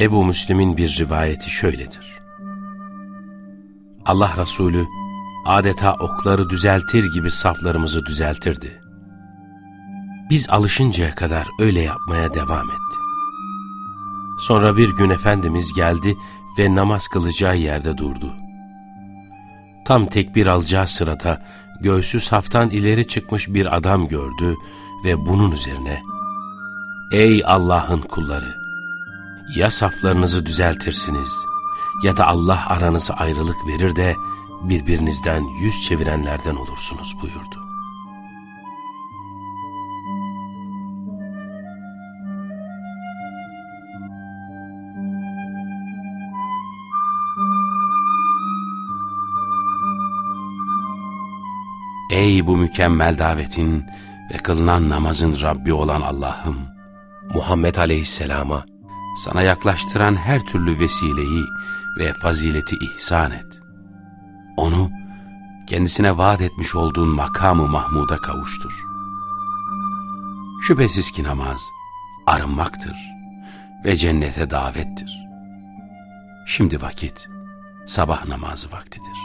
Ebu Müslim'in bir rivayeti şöyledir. Allah Resulü adeta okları düzeltir gibi saflarımızı düzeltirdi. Biz alışıncaya kadar öyle yapmaya devam etti. Sonra bir gün Efendimiz geldi ve namaz kılacağı yerde durdu. Tam tekbir alacağı sırada göğsü saftan ileri çıkmış bir adam gördü ve bunun üzerine Ey Allah'ın kulları! Ya saflarınızı düzeltirsiniz ya da Allah aranızı ayrılık verir de birbirinizden yüz çevirenlerden olursunuz buyurdu. Ey bu mükemmel davetin ve kılınan namazın Rabbi olan Allah'ım, Muhammed Aleyhisselam'a sana yaklaştıran her türlü vesileyi ve fazileti ihsan et. Onu kendisine vaat etmiş olduğun makamı Mahmud'a kavuştur. Şüphesiz ki namaz arınmaktır ve cennete davettir. Şimdi vakit sabah namazı vaktidir.